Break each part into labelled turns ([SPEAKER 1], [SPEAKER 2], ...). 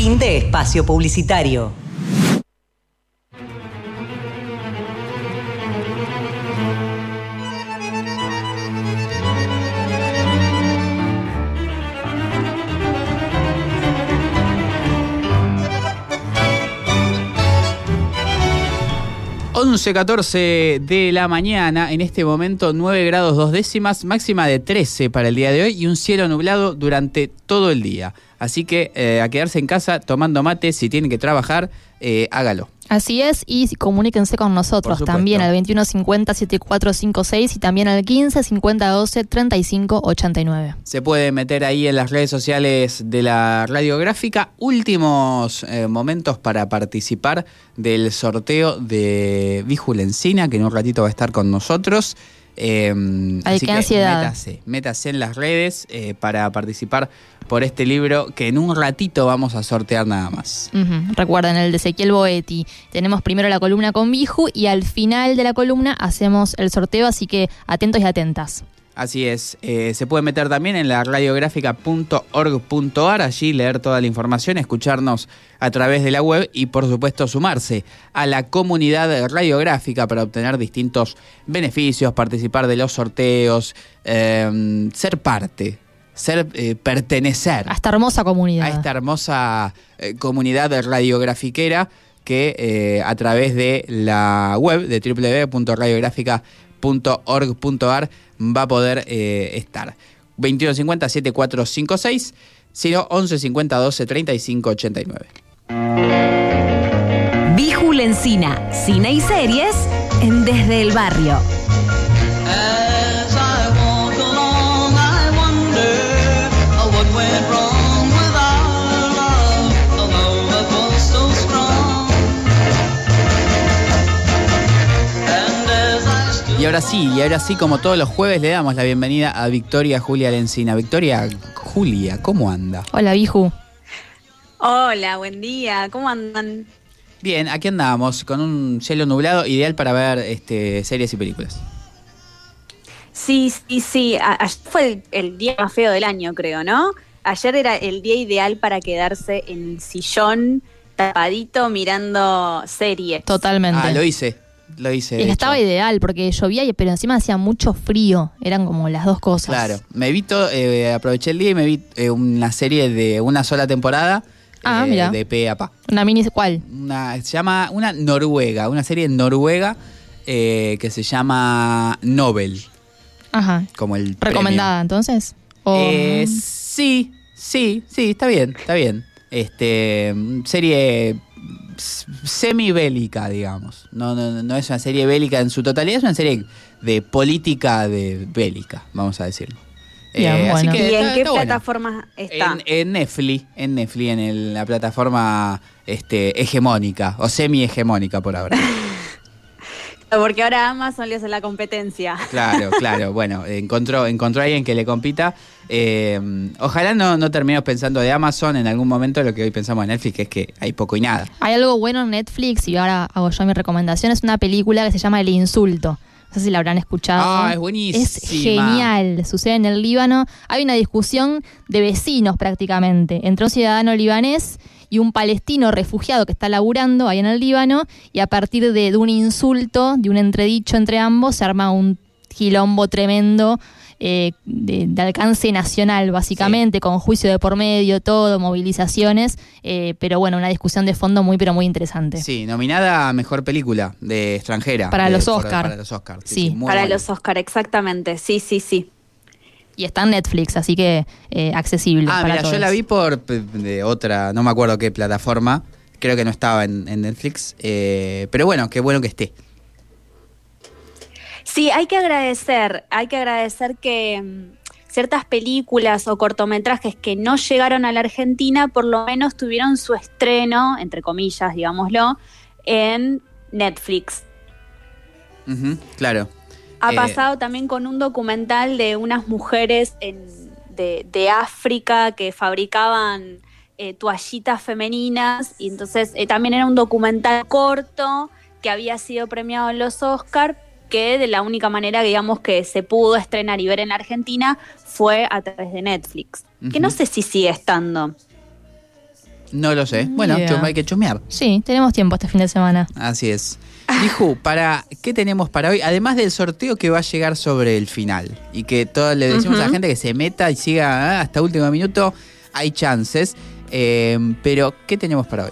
[SPEAKER 1] Fin de espacio publicitario.
[SPEAKER 2] 11, 14 de la mañana, en este momento 9 grados 2 décimas, máxima de 13 para el día de hoy y un cielo nublado durante todo el día. Así que eh, a quedarse en casa tomando mate, si tienen que trabajar, eh, hágalo.
[SPEAKER 3] Así es, y comuníquense con nosotros también al 2150-7456 y también al 155012-3589.
[SPEAKER 2] Se puede meter ahí en las redes sociales de la radiográfica. Últimos eh, momentos para participar del sorteo de Vijulencina, que en un ratito va a estar con nosotros.
[SPEAKER 3] Eh, Ay, qué ansiedad.
[SPEAKER 2] Métase, métase en las redes para participar por este libro que en un ratito vamos a sortear nada más.
[SPEAKER 3] Recuerden, el de Ezequiel Boetti. Tenemos primero la columna con Biju y al final de la columna hacemos el sorteo, así que atentos y atentas.
[SPEAKER 2] Así es, eh, se puede meter también en la radiográfica.org.ar, allí leer toda la información, escucharnos a través de la web y por supuesto sumarse a la comunidad radiográfica para obtener distintos beneficios, participar de los sorteos, eh, ser parte ser, eh, pertenecer.
[SPEAKER 3] A esta hermosa comunidad.
[SPEAKER 2] A esta hermosa eh, comunidad radiografiquera que eh, a través de la web de va a poder estar. 2150 7456, sino 1150 12 35 89.
[SPEAKER 1] Encina, cine y series en Desde el Barrio.
[SPEAKER 2] Ahora sí, y ahora sí, como todos los jueves, le damos la bienvenida a Victoria Julia Lencina. Victoria, Julia, ¿cómo anda?
[SPEAKER 3] Hola, Biju.
[SPEAKER 4] Hola, buen día, ¿cómo andan?
[SPEAKER 2] Bien, aquí andamos, con un cielo nublado, ideal para ver este, series y películas.
[SPEAKER 4] Sí, sí, sí. ayer fue el, día más feo del año, creo, ¿no? Ayer era el día ideal para quedarse en el sillón tapadito mirando series.
[SPEAKER 3] Totalmente.
[SPEAKER 2] Ah, lo hice. Lo hice.
[SPEAKER 3] estaba ideal porque llovía, pero encima hacía mucho frío. Eran como las dos cosas.
[SPEAKER 2] Claro. Me vi eh, aproveché el día y me vi eh, una serie de una sola temporada.
[SPEAKER 3] Ah, eh,
[SPEAKER 2] De P a Pa.
[SPEAKER 3] ¿Una mini cuál?
[SPEAKER 2] Una, se llama una noruega, una serie noruega que se llama Nobel.
[SPEAKER 3] Ajá.
[SPEAKER 2] Como el
[SPEAKER 3] ¿Recomendada entonces?
[SPEAKER 2] sí, sí, sí, está bien, está bien. Este, serie semi-bélica, digamos. No, no, no es una serie bélica en su totalidad, es una serie de política de bélica, vamos a decirlo.
[SPEAKER 4] Eh, ¿Y en qué plataforma está?
[SPEAKER 2] En, Netflix, en Netflix, en la plataforma este, hegemónica o semi-hegemónica por ahora.
[SPEAKER 4] Porque ahora Amazon le hace la competencia.
[SPEAKER 2] Claro, claro. Bueno, encontró, encontró a alguien que le compita. Eh, ojalá no, no terminemos pensando de Amazon en algún momento lo que hoy pensamos de Netflix, que es que hay poco y nada.
[SPEAKER 3] Hay algo bueno en Netflix y ahora hago yo mi recomendación. Es una película que se llama El Insulto. No sé si la habrán escuchado.
[SPEAKER 2] Ah, es buenísimo.
[SPEAKER 3] Es genial. Sucede en el Líbano. Hay una discusión de vecinos prácticamente entre un ciudadano libanés y un palestino refugiado que está laburando ahí en el Líbano y a partir de, un insulto, de un entredicho entre ambos, se arma un quilombo tremendo. Eh, de, alcance nacional, básicamente, con juicio de por medio, todo, movilizaciones, eh, pero bueno, una discusión de fondo muy, pero muy interesante.
[SPEAKER 2] Sí, nominada a mejor película de extranjera.
[SPEAKER 3] Para los Oscars.
[SPEAKER 4] Para, los Oscars. Sí, para los Oscars, exactamente. Sí, sí, sí
[SPEAKER 3] y está en Netflix, así que eh, accesible.
[SPEAKER 2] Ah, mira, yo la vi por de otra, no me acuerdo qué plataforma, creo que no estaba en, Netflix, eh, pero bueno, qué bueno que esté.
[SPEAKER 4] Sí, hay que agradecer, hay que agradecer que mm, ciertas películas o cortometrajes que no llegaron a la Argentina, por lo menos tuvieron su estreno, entre comillas, digámoslo, en Netflix.
[SPEAKER 2] claro.
[SPEAKER 4] Ha eh, pasado también con un documental de unas mujeres de, África que fabricaban eh, toallitas femeninas y entonces eh, también era un documental corto que había sido premiado en los Oscars que de la única manera digamos que se pudo estrenar y ver en Argentina fue a través de Netflix, que no sé si sigue estando.
[SPEAKER 2] No lo sé. Bueno, chum- hay que chumear.
[SPEAKER 3] Sí, tenemos tiempo este fin de semana.
[SPEAKER 2] Así es. Dijo, para ¿qué tenemos para hoy? Además del sorteo que va a llegar sobre el final y que todos le decimos a la gente que se meta y siga ah, hasta último minuto, hay chances. Eh, pero, ¿qué tenemos para hoy?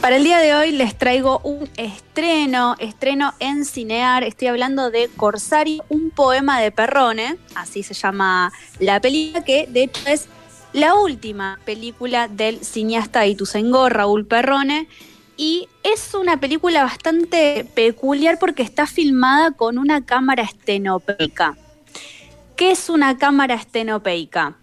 [SPEAKER 4] Para el día de hoy les traigo un estreno, estreno en Cinear. Estoy hablando de Corsario, un poema de Perrone, así se llama la película, que de hecho es la última película del cineasta Ituzaingó, Raúl Perrone. Y es una película bastante peculiar porque está filmada con una cámara estenopeica. ¿Qué es una cámara estenopeica?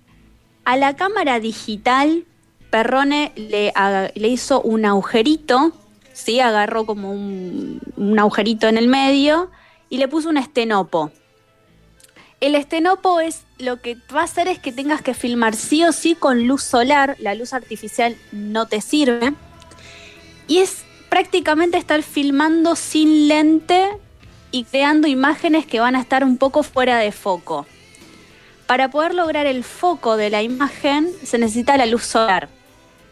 [SPEAKER 4] A la cámara digital, Perrone le hizo un agujerito, ¿sí? agarró como un, un agujerito en el medio y le puso un estenopo. El estenopo es lo que va a hacer es que tengas que filmar sí o sí con luz solar, la luz artificial no te sirve. Y es prácticamente estar filmando sin lente y creando imágenes que van a estar un poco fuera de foco. Para poder lograr el foco de la imagen se necesita la luz solar.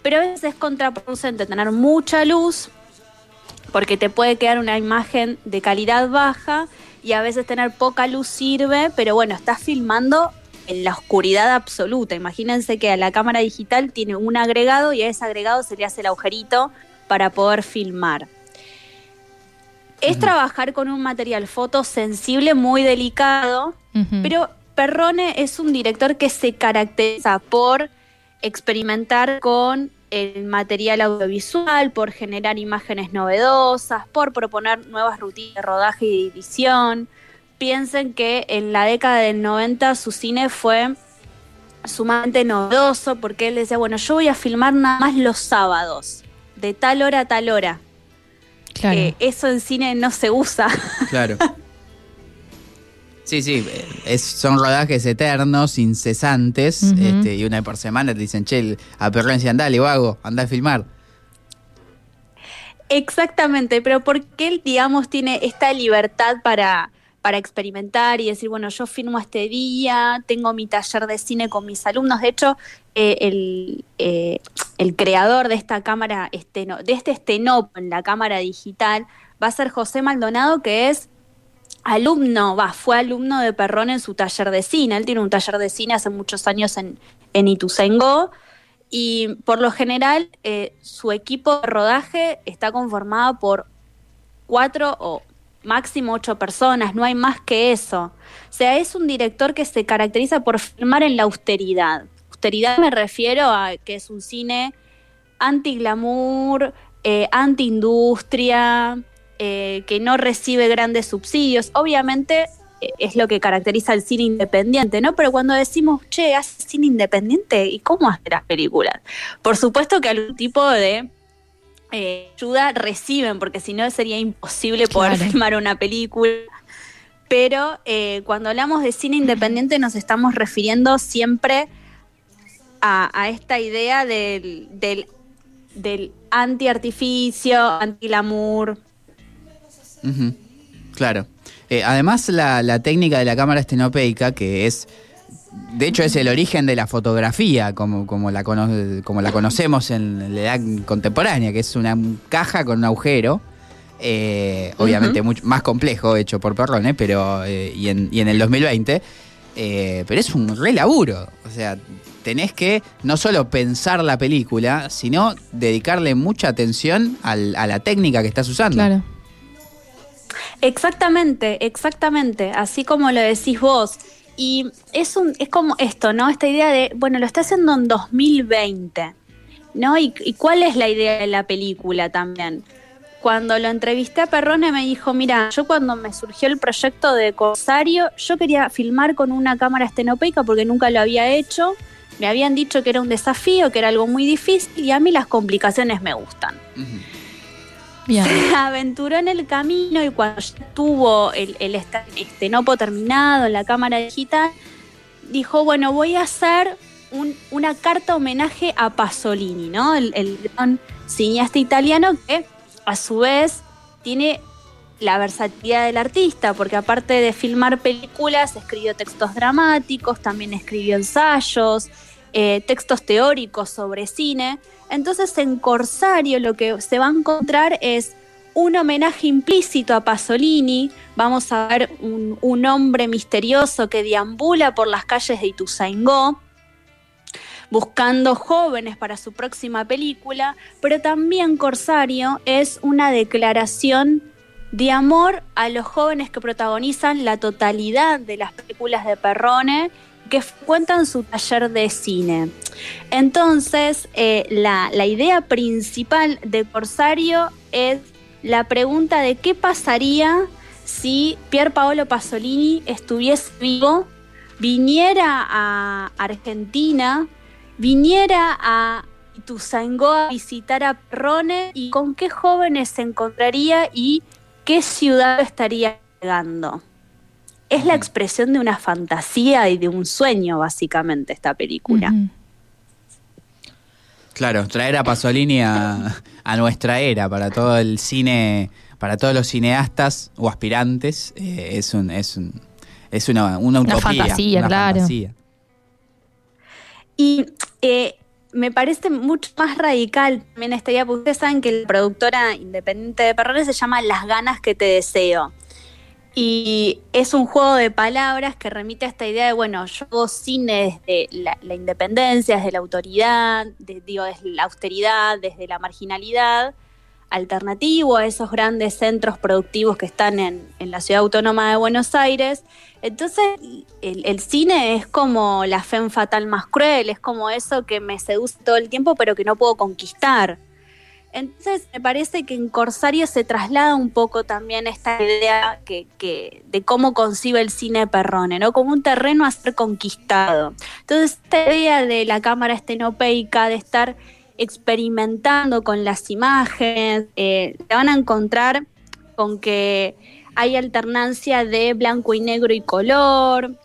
[SPEAKER 4] Pero a veces es contraproducente tener mucha luz porque te puede quedar una imagen de calidad baja y a veces tener poca luz sirve, pero bueno, estás filmando en la oscuridad absoluta. Imagínense que a la cámara digital tiene un agregado y a ese agregado se le hace el agujerito para poder filmar. Es trabajar con un material fotosensible muy delicado, pero Perrone es un director que se caracteriza por experimentar con el material audiovisual, por generar imágenes novedosas, por proponer nuevas rutinas de rodaje y de edición. Piensen que en la década del 90 su cine fue sumamente novedoso porque él decía, bueno, yo voy a filmar nada más los sábados, de tal hora a tal hora.
[SPEAKER 3] claro.
[SPEAKER 4] Eh, eso en cine no se usa.
[SPEAKER 2] Claro. Sí, sí, eh, es, son rodajes eternos, incesantes, este, y una vez por semana te dicen, che, a Perrón decían, dale, vago, anda a filmar.
[SPEAKER 4] Exactamente, pero porque él, digamos, tiene esta libertad para, para experimentar y decir, bueno, yo filmo este día, tengo mi taller de cine con mis alumnos. De hecho, eh, el, eh, el creador de esta cámara, esteno, de este estenopo en la cámara digital, va a ser José Maldonado, que es alumno, va, fue alumno de Perrón en su taller de cine. Él tiene un taller de cine hace muchos años en, en. Y por lo general, eh, su equipo de rodaje está conformado por cuatro o máximo ocho personas, no hay más que eso. O sea, es un director que se caracteriza por filmar en la austeridad. Austeridad me refiero a que es un cine anti-glamour, eh, anti-industria, eh, que no recibe grandes subsidios. Obviamente eh, es lo que caracteriza al cine independiente, ¿no? Pero cuando decimos, che, hace cine independiente, ¿y cómo hace las películas? Por supuesto que algún tipo de eh, ayuda reciben, porque si no sería imposible poder
[SPEAKER 3] Claro.
[SPEAKER 4] filmar una película. Pero eh, cuando hablamos de cine independiente nos estamos refiriendo siempre a, a esta idea del, del, del anti-artificio, anti-glamour.
[SPEAKER 2] Claro. Eh, además, la, la técnica de la cámara estenopeica, que es, de hecho, es el origen de la fotografía, como, como, la, cono- como la conocemos en la edad contemporánea, que es una caja con un agujero. eh, obviamente mucho más complejo, hecho por Perrone, pero eh, y, en, y en el 2020. eh, pero es un re laburo. O sea, tenés que no solo pensar la película, sino dedicarle mucha atención al- a la técnica que estás usando.
[SPEAKER 3] Claro.
[SPEAKER 4] Exactamente, exactamente, así como lo decís vos. Y es, un, es como esto, ¿no? Esta idea de, bueno, lo está haciendo en 2020, ¿no? ¿Y, cuál es la idea de la película también? Cuando lo entrevisté a Perrone me dijo, mira, yo cuando me surgió el proyecto de Corsario, yo quería filmar con una cámara estenopeica porque nunca lo había hecho. Me habían dicho que era un desafío, que era algo muy difícil y a mí las complicaciones me gustan
[SPEAKER 2] Ujú.
[SPEAKER 4] Se aventuró en el camino y cuando ya tuvo el, el estenopo terminado en la cámara digital, dijo, bueno, voy a hacer un- una carta homenaje a Pasolini, ¿no? El, el gran cineasta italiano que a su vez tiene la versatilidad del artista, porque aparte de filmar películas, escribió textos dramáticos, también escribió ensayos, eh, textos teóricos sobre cine. Entonces en Corsario lo que se va a encontrar es un homenaje implícito a Pasolini. Vamos a ver un, un hombre misterioso que deambula por las calles de Ituzaingó buscando jóvenes para su próxima película, pero también Corsario es una declaración de amor a los jóvenes que protagonizan la totalidad de las películas de Perrone que cuentan su taller de cine. Entonces, eh, la, la idea principal de Corsario es la pregunta de qué pasaría si Pier Paolo Pasolini estuviese vivo, viniera a Argentina, viniera a Ituzaingó a visitar a Perrone y con qué jóvenes se encontraría y qué ciudad estaría llegando. Es la expresión de una fantasía y de un sueño, básicamente, esta película.
[SPEAKER 2] Claro, traer a Pasolini a, a nuestra era para todo el cine, para todos los cineastas o aspirantes, eh, es un, es un, es una, una
[SPEAKER 3] Una
[SPEAKER 2] utopía.
[SPEAKER 3] fantasía,
[SPEAKER 2] una
[SPEAKER 3] claro.
[SPEAKER 2] fantasía.
[SPEAKER 4] Y eh, me parece mucho más radical también esta idea, porque ustedes saben que la productora independiente de Perrones se llama Las ganas que te deseo. Y es un juego de palabras que remite a esta idea de, bueno, yo hago cine desde la, independencia, desde la autoridad, desde la austeridad, desde la marginalidad, alternativo a esos grandes centros productivos que están en, en la ciudad autónoma de Buenos Aires. Entonces, el, el cine es como la fe fatal más cruel, es como eso que me seduce todo el tiempo, pero que no puedo conquistar. Entonces, me parece que en Corsario se traslada un poco también esta idea que, de cómo concibe el cine Perrone, ¿no? Como un terreno a ser conquistado. Entonces, esta idea de la cámara estenopeica, de estar experimentando con las imágenes, eh, te van a encontrar con que hay alternancia de blanco y negro y color,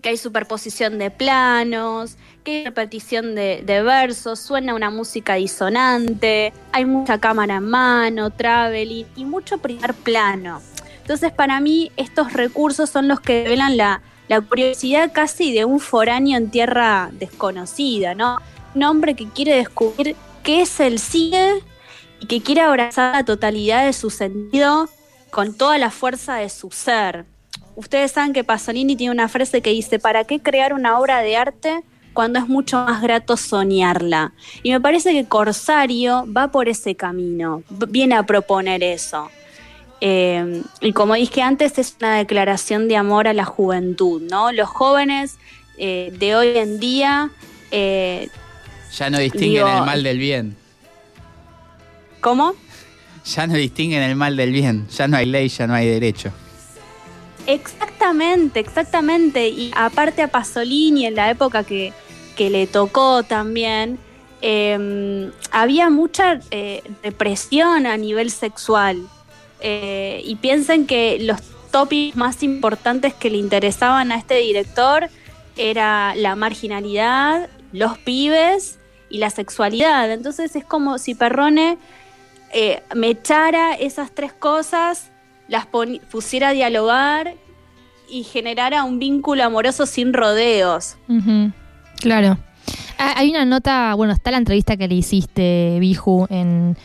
[SPEAKER 4] que hay superposición de planos, que hay repetición de, versos, suena una música disonante, hay mucha cámara en mano, traveling y mucho primer plano. Entonces para mí estos recursos son los que revelan la, la curiosidad casi de un foráneo en tierra desconocida, ¿no? Un hombre que quiere descubrir qué es el cine y que quiere abrazar la totalidad de su sentido con toda la fuerza de su ser. Ustedes saben que Pasolini tiene una frase que dice, ¿para qué crear una obra de arte cuando es mucho más grato soñarla? Y me parece que Corsario va por ese camino, viene a proponer eso. Eh, y como dije antes, es una declaración de amor a la juventud, ¿no? Los jóvenes eh, de hoy en día, eh,
[SPEAKER 2] Ya no distinguen
[SPEAKER 4] Digo-
[SPEAKER 2] el mal del bien.
[SPEAKER 4] ¿cómo?
[SPEAKER 2] Ya no distinguen el mal del bien. Ya no hay ley, ya no hay derecho.
[SPEAKER 4] Exactamente, exactamente. Y aparte a Pasolini, en la época que, que le tocó también, eh, había mucha eh, represión a nivel sexual. Eh, y piensen que los tópicos más importantes que le interesaban a este director era la marginalidad, los pibes y la sexualidad. Entonces es como si Perrone eh, me echara esas tres cosas, las pusiera a dialogar y generara un vínculo amoroso sin rodeos.
[SPEAKER 3] Claro. Ah, Hay una nota, bueno, está la entrevista que le hiciste, Biju, en,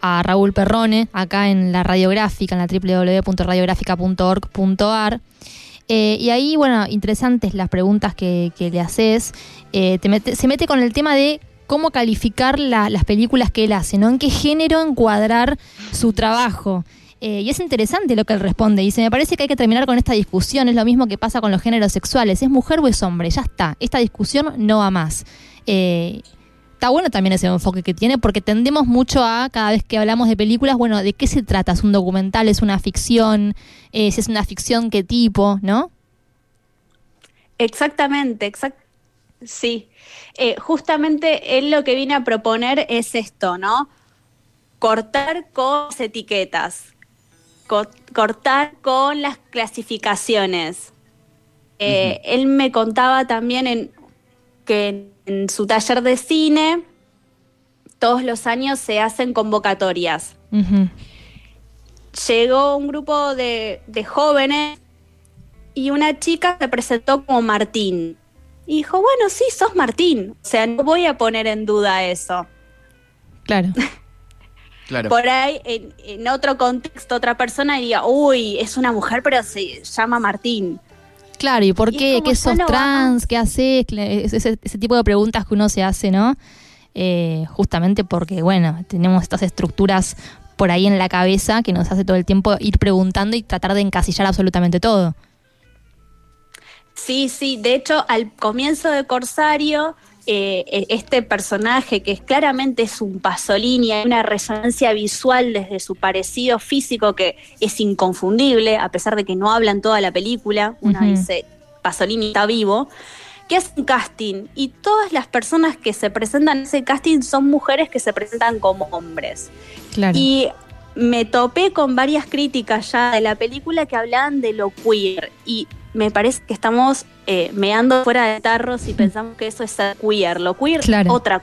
[SPEAKER 3] a Raúl Perrone, acá en la radiográfica, en la www.radiográfica.org.ar. Eh, y ahí, bueno, interesantes las preguntas que, que le haces. Eh, te mete- se mete con el tema de cómo calificar la- las películas que él hace, ¿no? En qué género encuadrar su trabajo. Eh, y es interesante lo que él responde. Dice, me parece que hay que terminar con esta discusión. Es lo mismo que pasa con los géneros sexuales. ¿Es mujer o es hombre? Ya está. Esta discusión no va más. Eh, está bueno también ese enfoque que tiene porque tendemos mucho a, cada vez que hablamos de películas, bueno, ¿de qué se trata? ¿Es un documental? ¿Es una ficción? Eh, si es una ficción, ¿qué tipo? ¿No?
[SPEAKER 4] Exactamente, exact sí. Justamente él lo que viene a proponer es esto, ¿no? Cortar con etiquetas, co- cortar con las clasificaciones. Eh, Él me contaba también en, que en, en su taller de cine todos los años se hacen convocatorias. Llegó un grupo de, de jóvenes y una chica se presentó como Martín. Y dijo, bueno, sí, sos Martín. O sea, no voy a poner en duda eso.
[SPEAKER 3] Claro.
[SPEAKER 2] Claro.
[SPEAKER 4] Por ahí, en, en otro contexto, otra persona diría, uy, es una mujer, pero se llama Martín.
[SPEAKER 3] Claro, ¿y por qué? ¿Qué sos trans? ¿Qué haces? Ese tipo de preguntas que uno se hace, ¿no? Eh, justamente porque, bueno, tenemos estas estructuras por ahí en la cabeza que nos hace todo el tiempo ir preguntando y tratar de encasillar absolutamente todo.
[SPEAKER 4] Sí, sí, de hecho, al comienzo de Corsario, eh, e- este personaje que claramente es un Pasolini, hay una resonancia visual desde su parecido físico que es inconfundible, a pesar de que no hablan toda la película, uno
[SPEAKER 3] Ujú.
[SPEAKER 4] dice, Pasolini está vivo, que es un casting y todas las personas que se presentan en ese casting son mujeres que se presentan como hombres.
[SPEAKER 3] Claro.
[SPEAKER 4] Y me topé con varias críticas ya de la película que hablaban de lo queer. Y me parece que estamos eh, meando fuera de tarros y pensamos que eso es queer. Lo queer
[SPEAKER 3] Claro.
[SPEAKER 4] otra